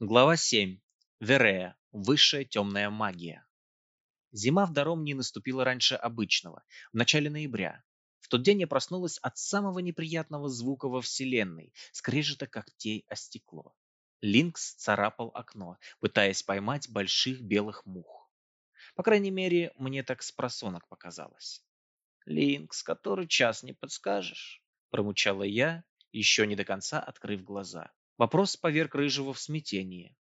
Глава 7. Верея. Высшая темная магия. Зима в Даром не наступила раньше обычного, в начале ноября. В тот день я проснулась от самого неприятного звука во вселенной, скрежета когтей о стекло. Линкс царапал окно, пытаясь поймать больших белых мух. По крайней мере, мне так с просонок показалось. «Линкс, который час не подскажешь?» – промучала я, еще не до конца открыв глаза. Вопрос поверг Рыжего в смятение.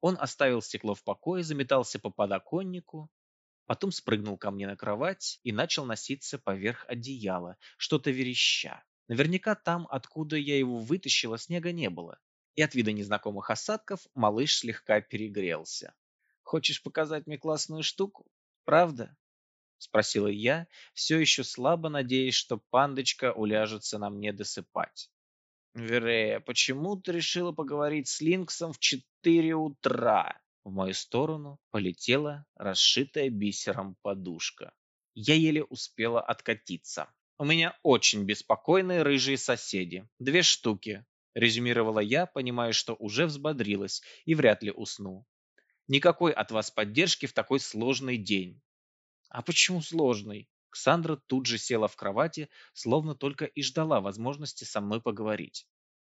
Он оставил стекло в покое, заметался по подоконнику, потом спрыгнул ко мне на кровать и начал носиться поверх одеяла, что-то вереща. Наверняка там, откуда я его вытащила, снега не было. И от вида незнакомых осадков малыш слегка перегрелся. «Хочешь показать мне классную штуку? Правда?» — спросила я, все еще слабо надеясь, что пандочка уляжется на мне досыпать. Верея, почему ты решила поговорить с Линксом в четыре утра? В мою сторону полетела расшитая бисером подушка. Я еле успела откатиться. У меня очень беспокойные рыжие соседи. Две штуки. Резюмировала я, понимая, что уже взбодрилась и вряд ли усну. Никакой от вас поддержки в такой сложный день. А почему сложный? Ксандра тут же села в кровати, словно только и ждала возможности со мной поговорить.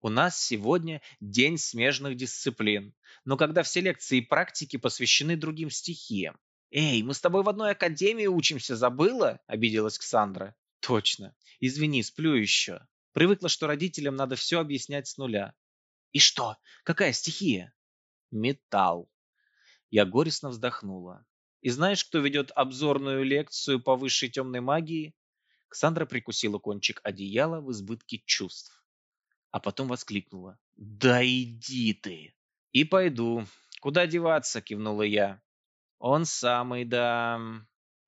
У нас сегодня день смежных дисциплин, но когда все лекции и практики посвящены другим стихиям. «Эй, мы с тобой в одной академии учимся, забыла?» – обиделась Ксандра. «Точно. Извини, сплю еще. Привыкла, что родителям надо все объяснять с нуля». «И что? Какая стихия?» «Металл». Я горестно вздохнула. И знаешь, кто ведет обзорную лекцию по высшей темной магии? Ксандра прикусила кончик одеяла в избытке чувств. А потом воскликнула. «Да иди ты!» «И пойду. Куда деваться?» – кивнула я. «Он самый, да...»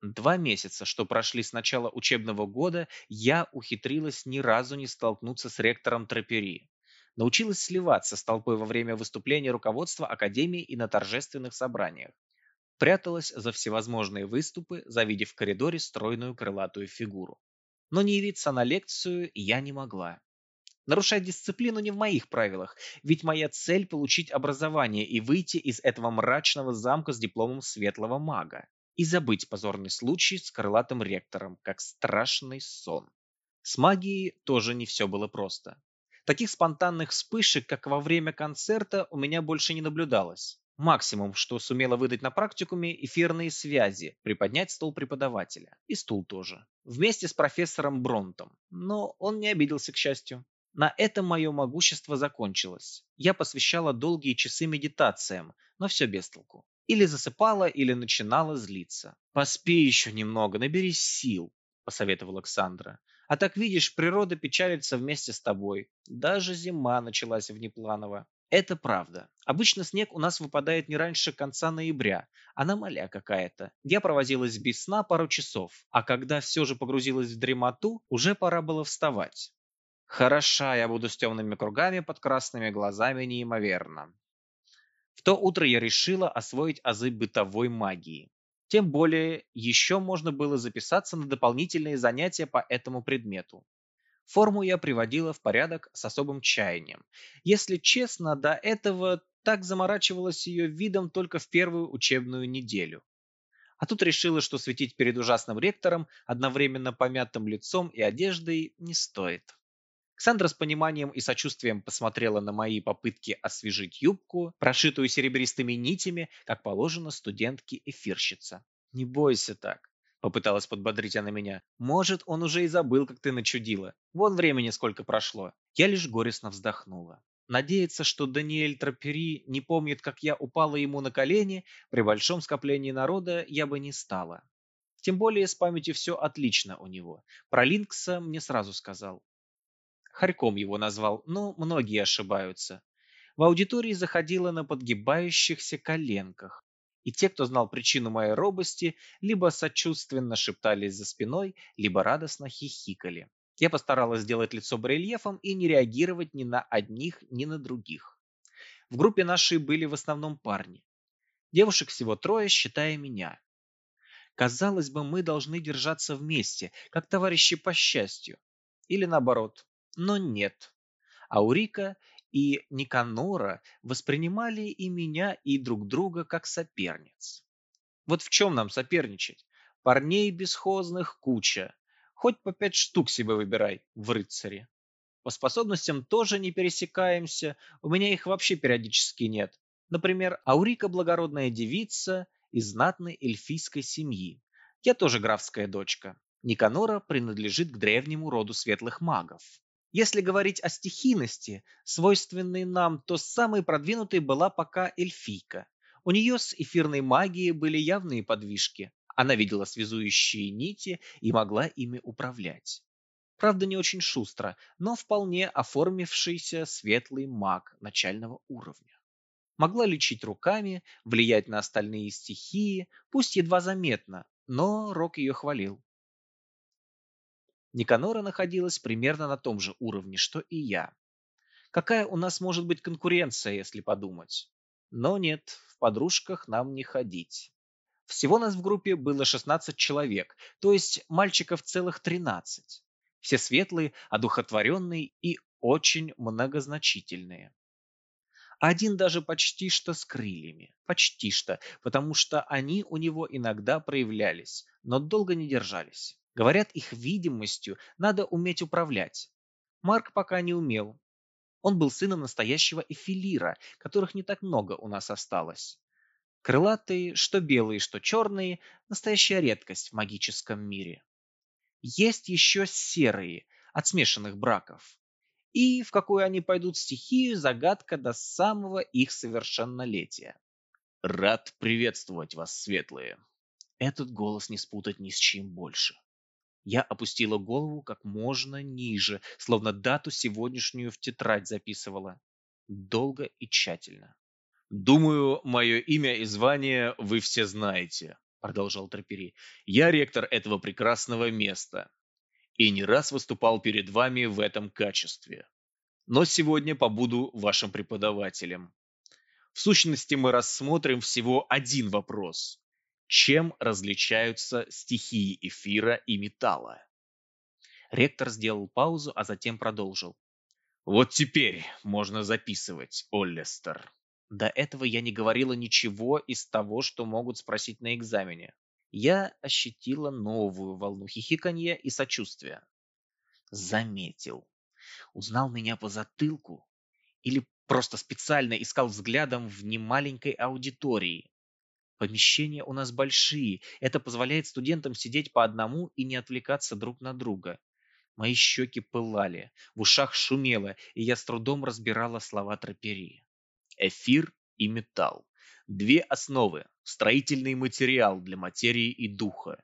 Два месяца, что прошли с начала учебного года, я ухитрилась ни разу не столкнуться с ректором Трапери. Научилась сливаться с толпой во время выступления руководства Академии и на торжественных собраниях пряталась за всевозможные выступы, завидев в коридоре стройную крылатую фигуру. Но не явиться на лекцию я не могла. Нарушать дисциплину не в моих правилах, ведь моя цель – получить образование и выйти из этого мрачного замка с дипломом светлого мага и забыть позорный случай с крылатым ректором, как страшный сон. С магией тоже не все было просто. Таких спонтанных вспышек, как во время концерта, у меня больше не наблюдалось. Максимум, что сумела выдать на практикуме, эфирные связи, приподнять стол преподавателя. И стул тоже. Вместе с профессором Бронтом. Но он не обиделся, к счастью. На этом мое могущество закончилось. Я посвящала долгие часы медитациям, но все без толку. Или засыпала, или начинала злиться. «Поспи еще немного, наберись сил», – посоветовала Александра. «А так видишь, природа печалится вместе с тобой. Даже зима началась внепланово. Это правда. Обычно снег у нас выпадает не раньше конца ноября. Аномалия какая-то. Я провозилась без сна пару часов, а когда все же погрузилась в дремоту, уже пора было вставать. Хороша я буду с темными кругами под красными глазами неимоверно. В то утро я решила освоить азы бытовой магии. Тем более, еще можно было записаться на дополнительные занятия по этому предмету. Форму я приводила в порядок с особым чаянием. Если честно, до этого так заморачивалась ее видом только в первую учебную неделю. А тут решила, что светить перед ужасным ректором, одновременно помятым лицом и одеждой, не стоит. Ксандра с пониманием и сочувствием посмотрела на мои попытки освежить юбку, прошитую серебристыми нитями, как положено студентке-эфирщица. «Не бойся так. Попыталась подбодрить она меня. Может, он уже и забыл, как ты начудила. Вон времени сколько прошло. Я лишь горестно вздохнула. Надеяться, что Даниэль Трапери не помнит, как я упала ему на колени, при большом скоплении народа я бы не стала. Тем более с памятью все отлично у него. Про Линкса мне сразу сказал. Харьком его назвал, но многие ошибаются. В аудитории заходила на подгибающихся коленках и те, кто знал причину моей робости, либо сочувственно шептались за спиной, либо радостно хихикали. Я постаралась сделать лицо барельефом и не реагировать ни на одних, ни на других. В группе нашей были в основном парни. Девушек всего трое, считая меня. Казалось бы, мы должны держаться вместе, как товарищи по счастью. Или наоборот. Но нет. Аурика и Никанора воспринимали и меня, и друг друга как соперниц. Вот в чем нам соперничать? Парней бесхозных куча. Хоть по пять штук себе выбирай в рыцаре. По способностям тоже не пересекаемся, у меня их вообще периодически нет. Например, Аурика благородная девица из знатной эльфийской семьи. Я тоже графская дочка. Никанора принадлежит к древнему роду светлых магов. Если говорить о стихийности, свойственной нам, то самой продвинутой была пока эльфийка. У нее с эфирной магией были явные подвижки. Она видела связующие нити и могла ими управлять. Правда, не очень шустро, но вполне оформившийся светлый маг начального уровня. Могла лечить руками, влиять на остальные стихии, пусть едва заметно, но Рок ее хвалил. Никанора находилась примерно на том же уровне, что и я. Какая у нас может быть конкуренция, если подумать? Но нет, в подружках нам не ходить. Всего нас в группе было 16 человек, то есть мальчиков целых 13. Все светлые, одухотворенные и очень многозначительные. Один даже почти что с крыльями. Почти что, потому что они у него иногда проявлялись, но долго не держались. Говорят, их видимостью надо уметь управлять. Марк пока не умел, он был сыном настоящего эфилира, которых не так много у нас осталось. Крылатые, что белые, что черные, настоящая редкость в магическом мире. Есть еще серые, от смешанных браков. И в какую они пойдут стихию, загадка до самого их совершеннолетия. Рад приветствовать вас, светлые. Этот голос не спутать ни с чем больше. Я опустила голову как можно ниже, словно дату сегодняшнюю в тетрадь записывала. Долго и тщательно. «Думаю, мое имя и звание вы все знаете», — продолжал Трапери. «Я ректор этого прекрасного места и не раз выступал перед вами в этом качестве. Но сегодня побуду вашим преподавателем. В сущности, мы рассмотрим всего один вопрос. Чем различаются стихии эфира и металла? Ректор сделал паузу, а затем продолжил. Вот теперь можно записывать, Оллестер. До этого я не говорила ничего из того, что могут спросить на экзамене. Я ощутила новую волну хихиканья и сочувствия. Заметил. Узнал меня по затылку или просто специально искал взглядом в немаленькой аудитории, Помещения у нас большие. Это позволяет студентам сидеть по одному и не отвлекаться друг на друга. Мои щеки пылали, в ушах шумело, и я с трудом разбирала слова троперии. Эфир и металл. Две основы. Строительный материал для материи и духа.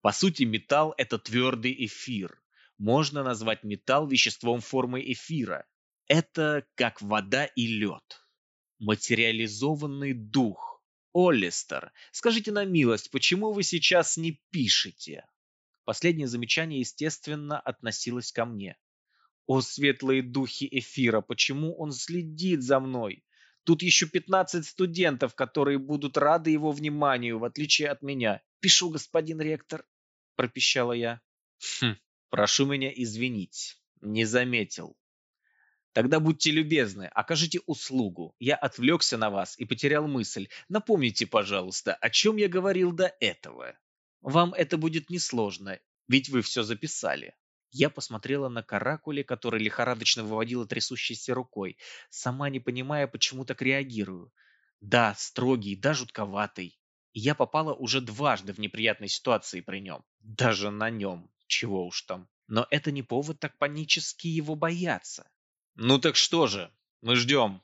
По сути, металл – это твердый эфир. Можно назвать металл веществом формы эфира. Это как вода и лед. Материализованный дух Оллистер, скажите на милость, почему вы сейчас не пишете? Последнее замечание, естественно, относилось ко мне. О, светлые духи эфира, почему он следит за мной? Тут еще 15 студентов, которые будут рады его вниманию, в отличие от меня. Пишу, господин ректор, пропищала я. Хм, прошу меня извинить, не заметил. Тогда будьте любезны, окажите услугу. Я отвлекся на вас и потерял мысль. Напомните, пожалуйста, о чем я говорил до этого. Вам это будет несложно, ведь вы все записали. Я посмотрела на каракули, который лихорадочно выводила трясущейся рукой, сама не понимая, почему так реагирую. Да, строгий, да жутковатый. Я попала уже дважды в неприятные ситуации при нем. Даже на нем. Чего уж там. Но это не повод так панически его бояться. «Ну так что же, мы ждем!»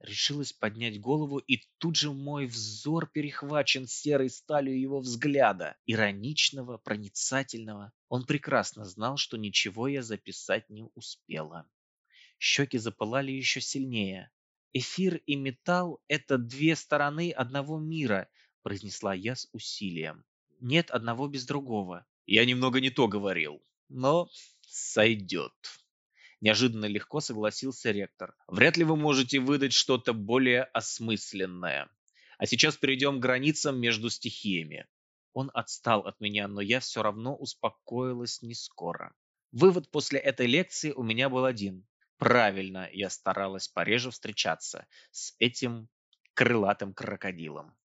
Решилась поднять голову, и тут же мой взор перехвачен серой сталью его взгляда, ироничного, проницательного. Он прекрасно знал, что ничего я записать не успела. Щеки запылали еще сильнее. «Эфир и металл — это две стороны одного мира», — произнесла я с усилием. «Нет одного без другого». «Я немного не то говорил, но сойдет». Неожиданно легко согласился ректор. Вряд ли вы можете выдать что-то более осмысленное. А сейчас перейдем к границам между стихиями. Он отстал от меня, но я все равно успокоилась не скоро. Вывод после этой лекции у меня был один. Правильно, я старалась пореже встречаться с этим крылатым крокодилом.